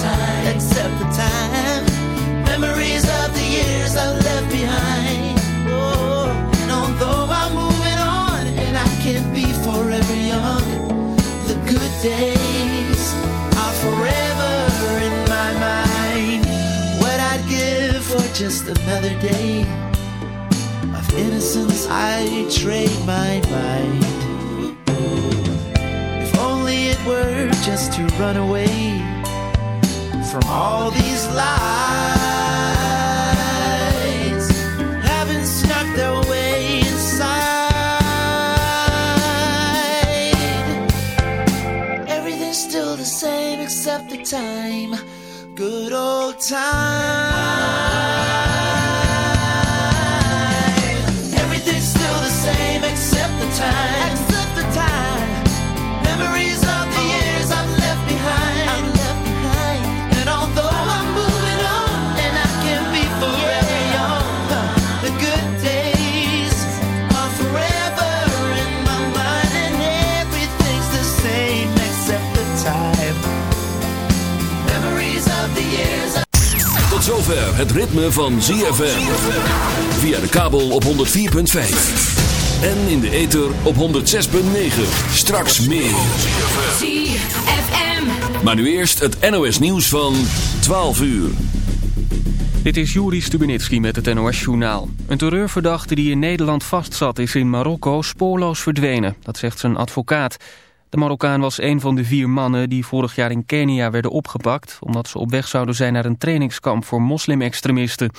time, except the time. Memories of the years I left behind. Oh, and although I'm moving on and I can't be forever young, the good days are forever in my mind. What I'd give for just another day of innocence, I trade my mind. If only it were just to run away from all these lies having snuck their way inside. Everything's still the same except the time. Good old time. Everything's still the same except the time. Except the time. Memories zover het ritme van ZFM. Via de kabel op 104.5. En in de ether op 106.9. Straks meer. ZFM. Maar nu eerst het NOS nieuws van 12 uur. Dit is Juri Stubenitski met het NOS-journaal. Een terreurverdachte die in Nederland vastzat is in Marokko spoorloos verdwenen. Dat zegt zijn advocaat. De Marokkaan was een van de vier mannen die vorig jaar in Kenia werden opgepakt... omdat ze op weg zouden zijn naar een trainingskamp voor moslimextremisten.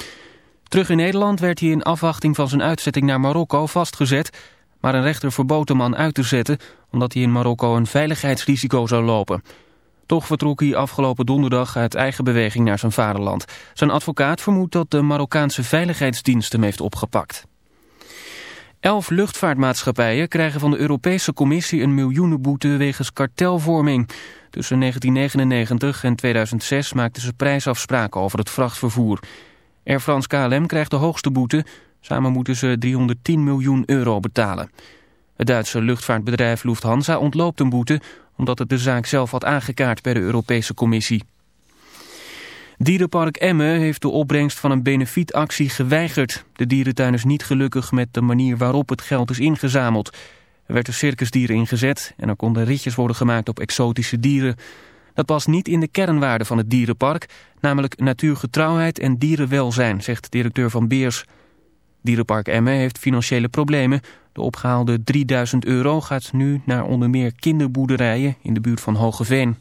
Terug in Nederland werd hij in afwachting van zijn uitzetting naar Marokko vastgezet... maar een rechter verbood de man uit te zetten... omdat hij in Marokko een veiligheidsrisico zou lopen... Toch vertrok hij afgelopen donderdag uit eigen beweging naar zijn vaderland. Zijn advocaat vermoedt dat de Marokkaanse veiligheidsdienst hem heeft opgepakt. Elf luchtvaartmaatschappijen krijgen van de Europese Commissie een miljoenenboete wegens kartelvorming. Tussen 1999 en 2006 maakten ze prijsafspraken over het vrachtvervoer. Air France KLM krijgt de hoogste boete. Samen moeten ze 310 miljoen euro betalen. Het Duitse luchtvaartbedrijf Lufthansa ontloopt een boete omdat het de zaak zelf had aangekaart bij de Europese Commissie. Dierenpark Emmen heeft de opbrengst van een benefietactie geweigerd. De dierentuin is niet gelukkig met de manier waarop het geld is ingezameld. Er werd een circusdier ingezet en er konden ritjes worden gemaakt op exotische dieren. Dat past niet in de kernwaarden van het dierenpark, namelijk natuurgetrouwheid en dierenwelzijn, zegt directeur van Beers. Dierenpark Emmen heeft financiële problemen. De opgehaalde 3000 euro gaat nu naar onder meer kinderboerderijen in de buurt van Hogeveen.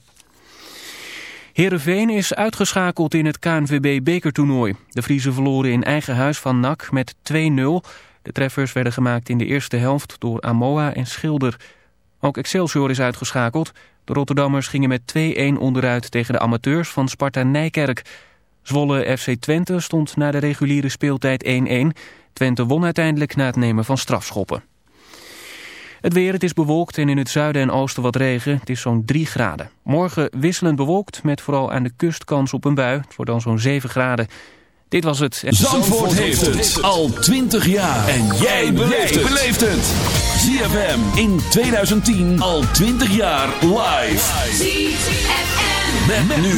Heerenveen is uitgeschakeld in het KNVB-bekertoernooi. De Friese verloren in eigen huis van NAC met 2-0. De treffers werden gemaakt in de eerste helft door Amoa en Schilder. Ook Excelsior is uitgeschakeld. De Rotterdammers gingen met 2-1 onderuit tegen de amateurs van Sparta Nijkerk. Zwolle FC Twente stond na de reguliere speeltijd 1-1. Twente won uiteindelijk na het nemen van strafschoppen. Het weer, het is bewolkt en in het zuiden en oosten wat regen. Het is zo'n 3 graden. Morgen wisselend bewolkt met vooral aan de kust kans op een bui. Het wordt dan zo'n 7 graden. Dit was het. Zandvoort heeft het al 20 jaar. En jij beleeft het. ZFM in 2010 al 20 jaar live. ZFM. Met, nu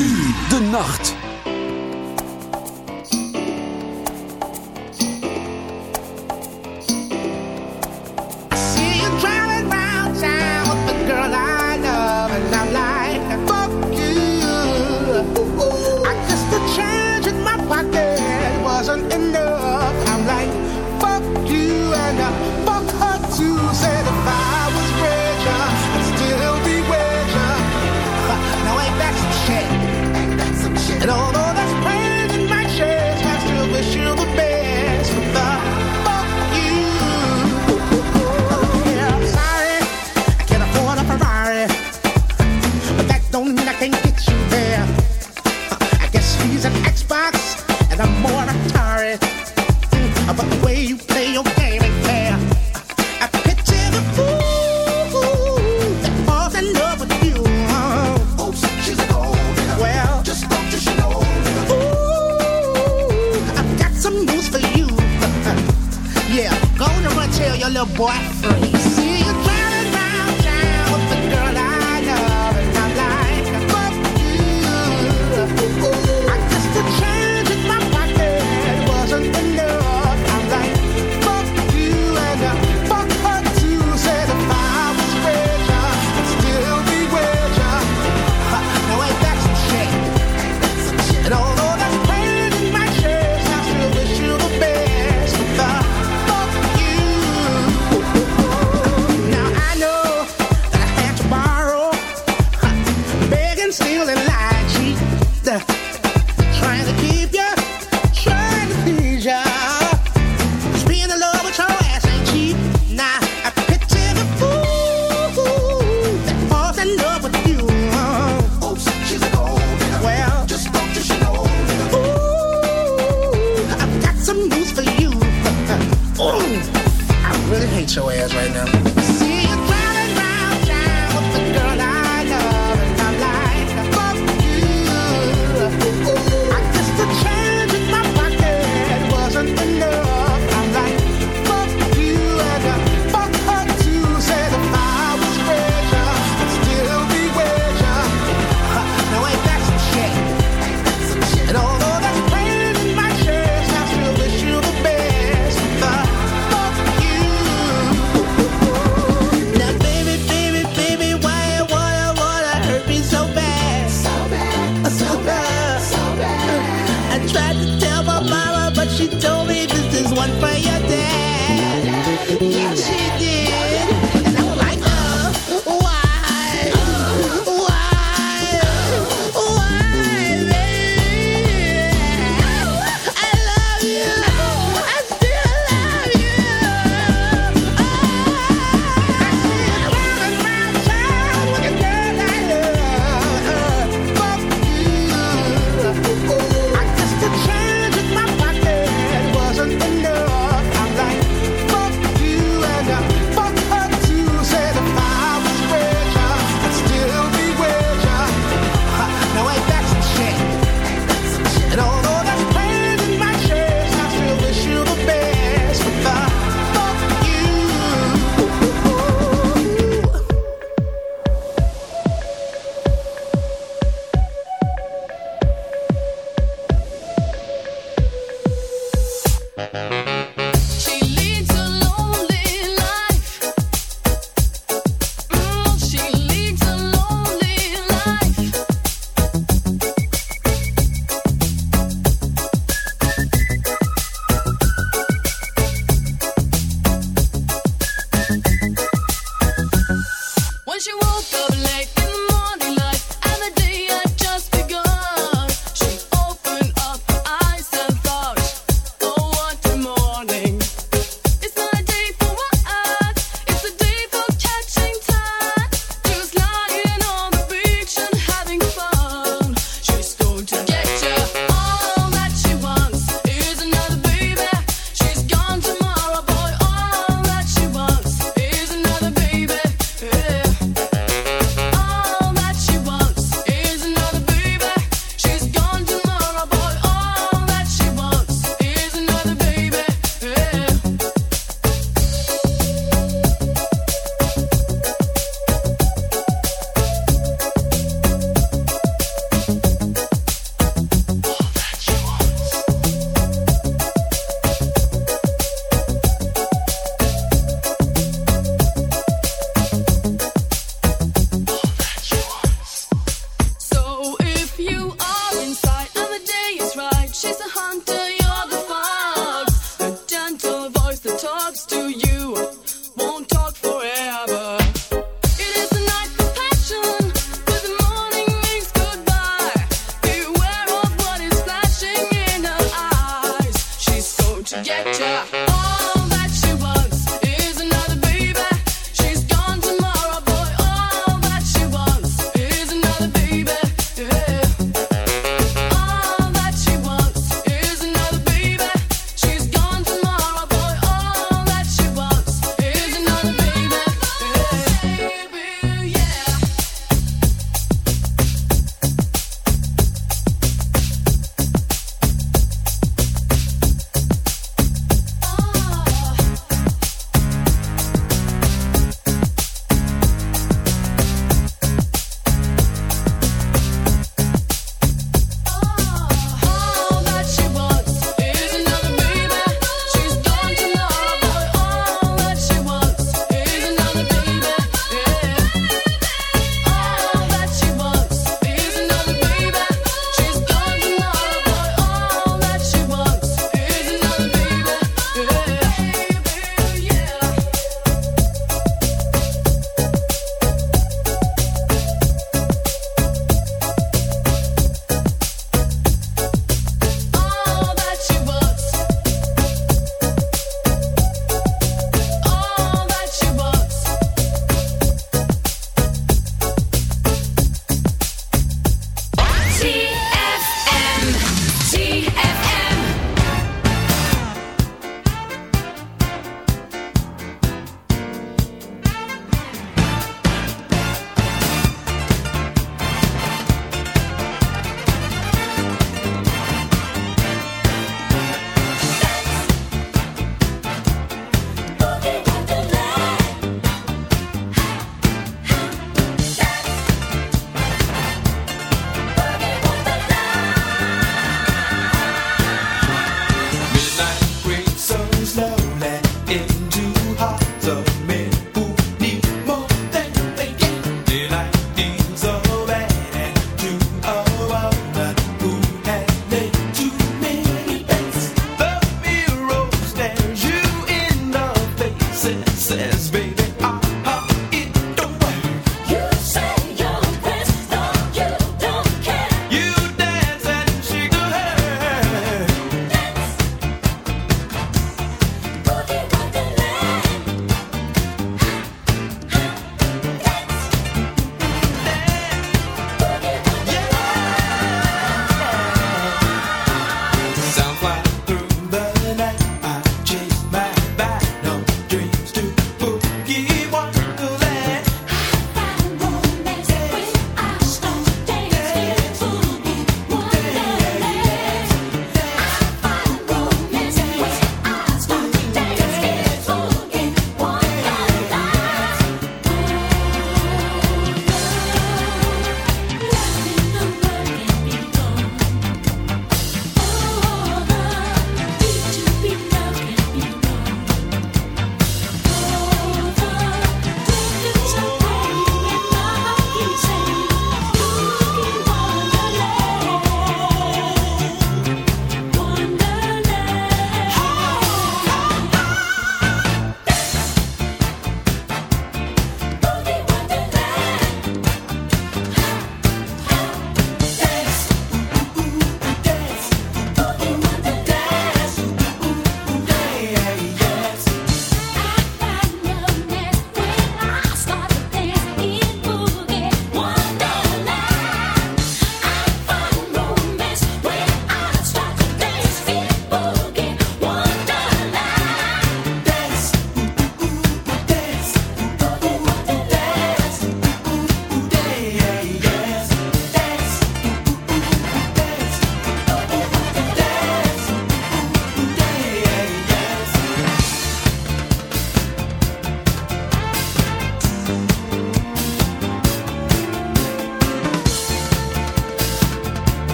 de nacht. and I'm more tired the way you play your game. I picture the fool that falls in love with you. She's. Well. Ooh, I got some news for you. yeah, and tell your little boy free.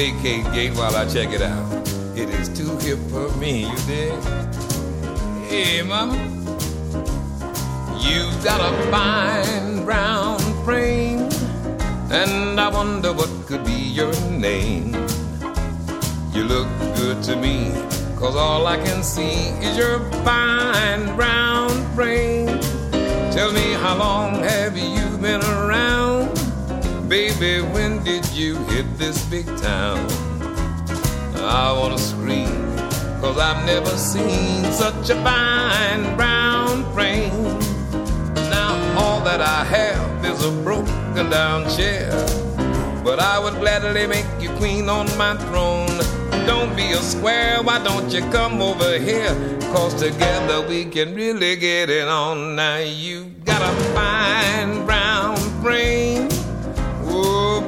Vacate gate while I check it out? Town? I wanna scream, cause I've never seen such a fine brown frame. Now all that I have is a broken down chair. But I would gladly make you queen on my throne. Don't be a square, why don't you come over here? Cause together we can really get it on. Now you got a fine brown frame.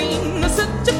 seen such a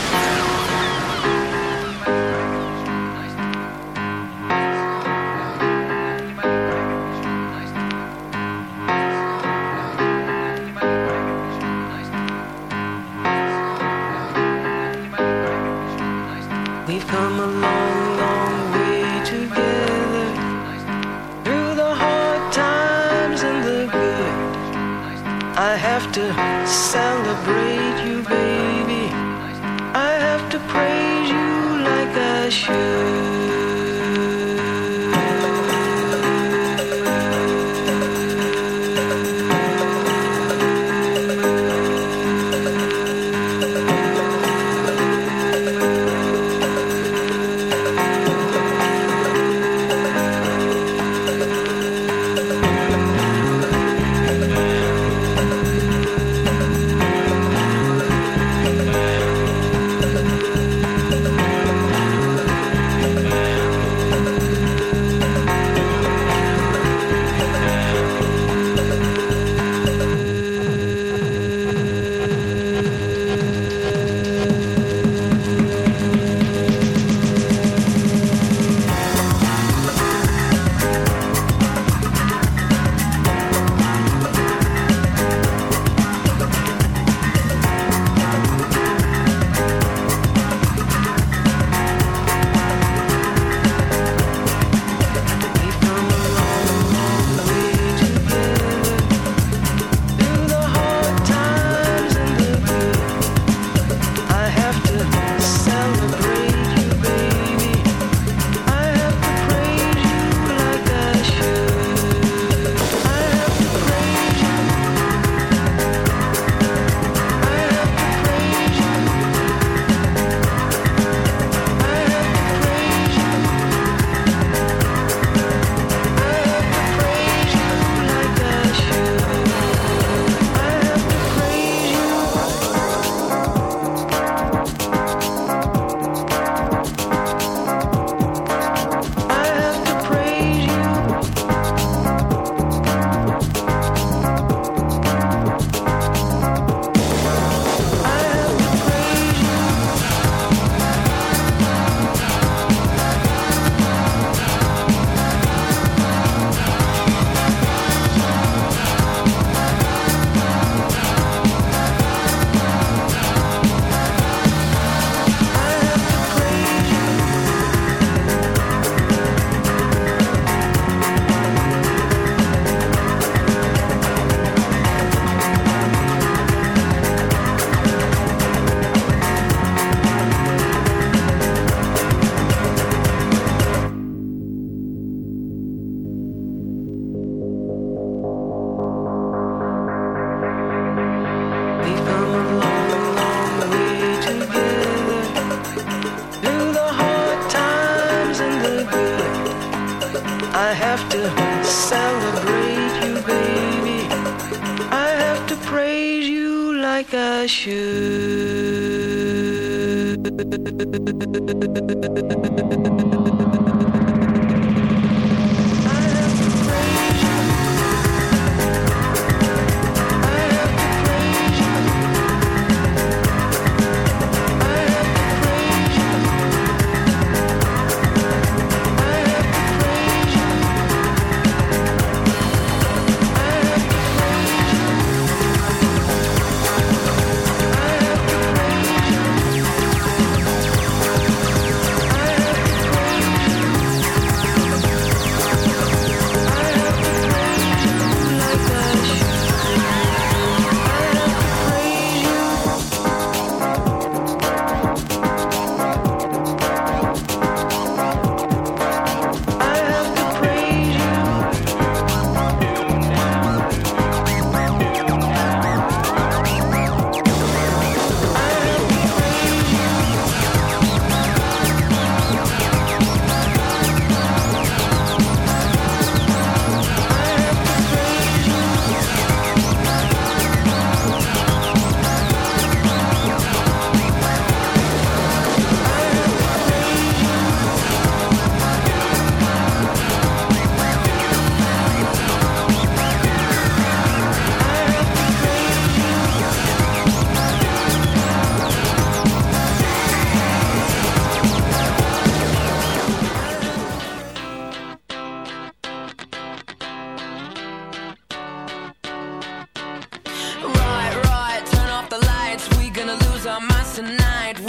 like a shoe.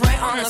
print on the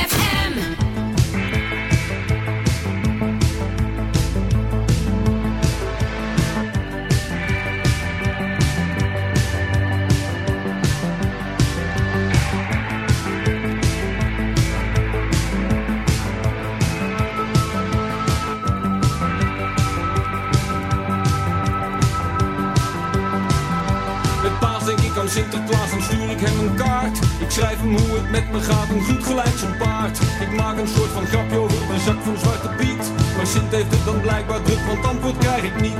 zijn paard. Ik maak een soort van grapje over mijn zak van Zwarte Piet. Maar Sint heeft het dan blijkbaar druk, want antwoord krijg ik niet.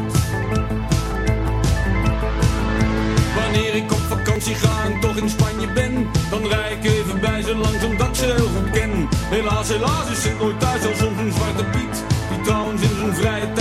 Wanneer ik op vakantie ga en toch in Spanje ben, dan rij ik even bij ze langs omdat ze heel goed ken. Helaas, helaas is Sint nooit thuis, al soms een Zwarte Piet. Die trouwens in zijn vrije tijd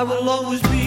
I will always be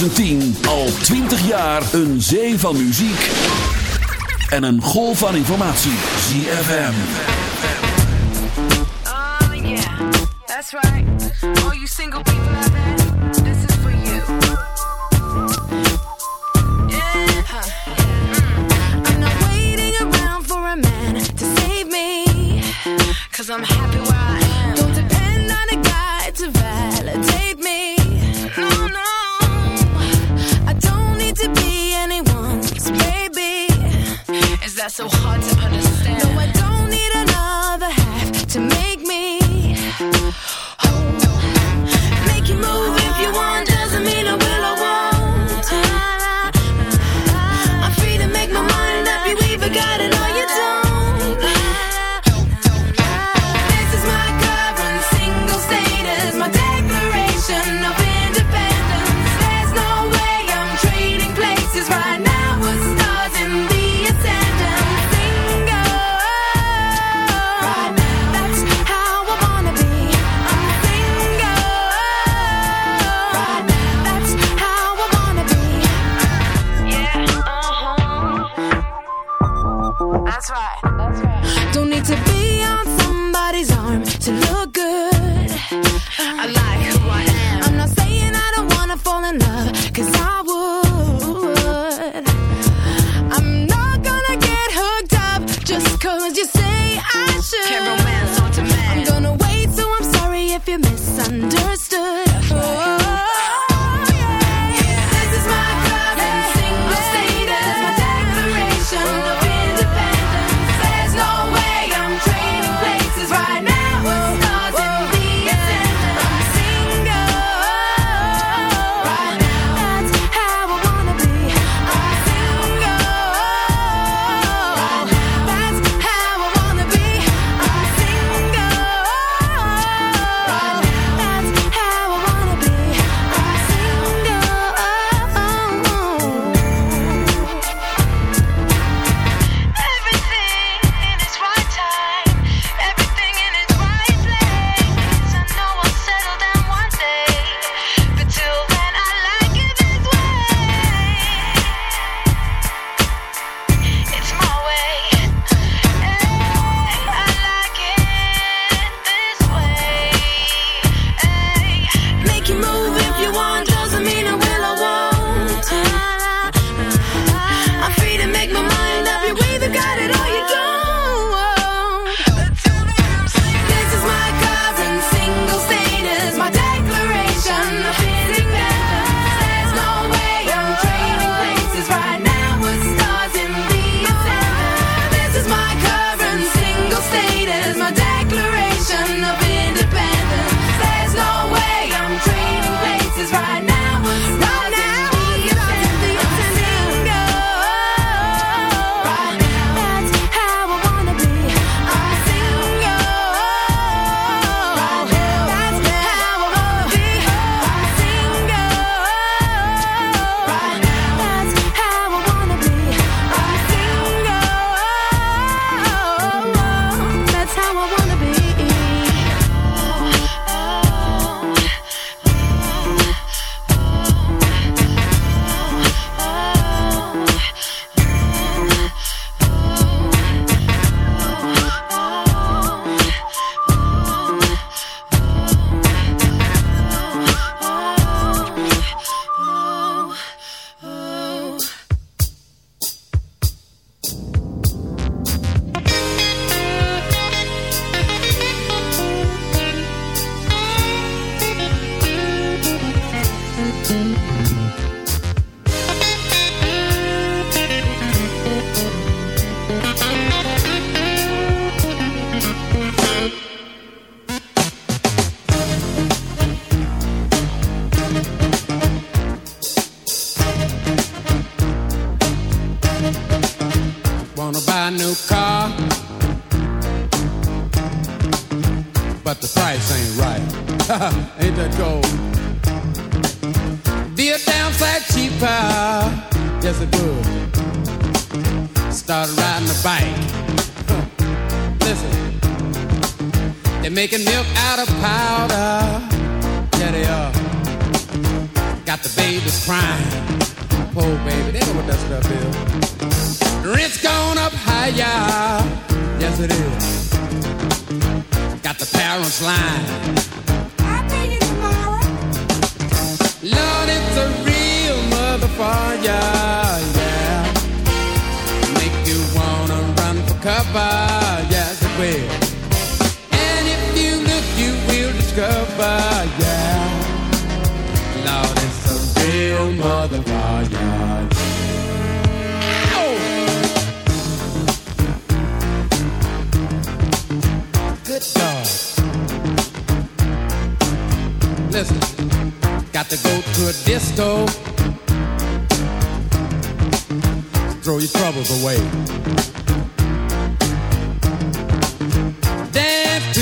2010 al 20 jaar een zee van muziek en een golf van informatie. ZFM. Oh yeah, that's right. All you single people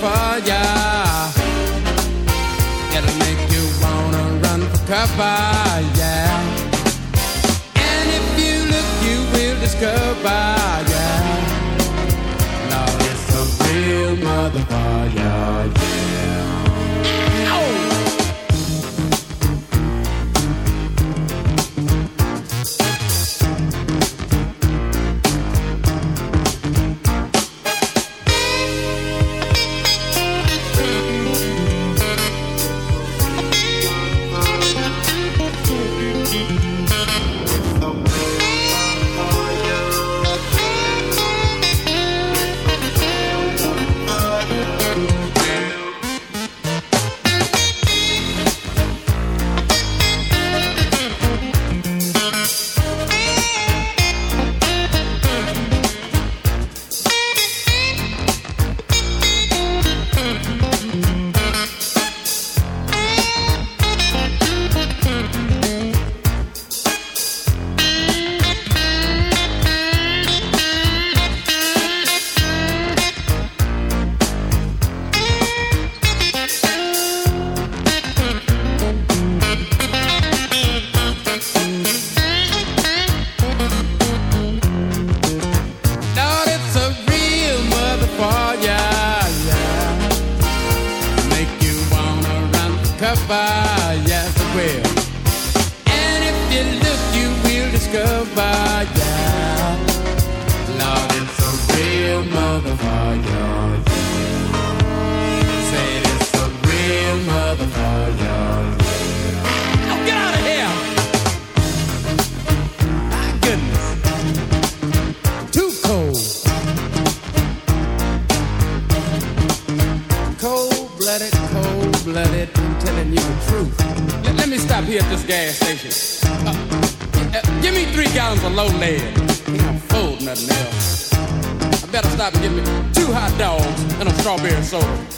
For ya, It'll make you wanna run for cover, yeah. And if you look, you will discover, yeah. Love it's a real mother motherfucker, yeah. So.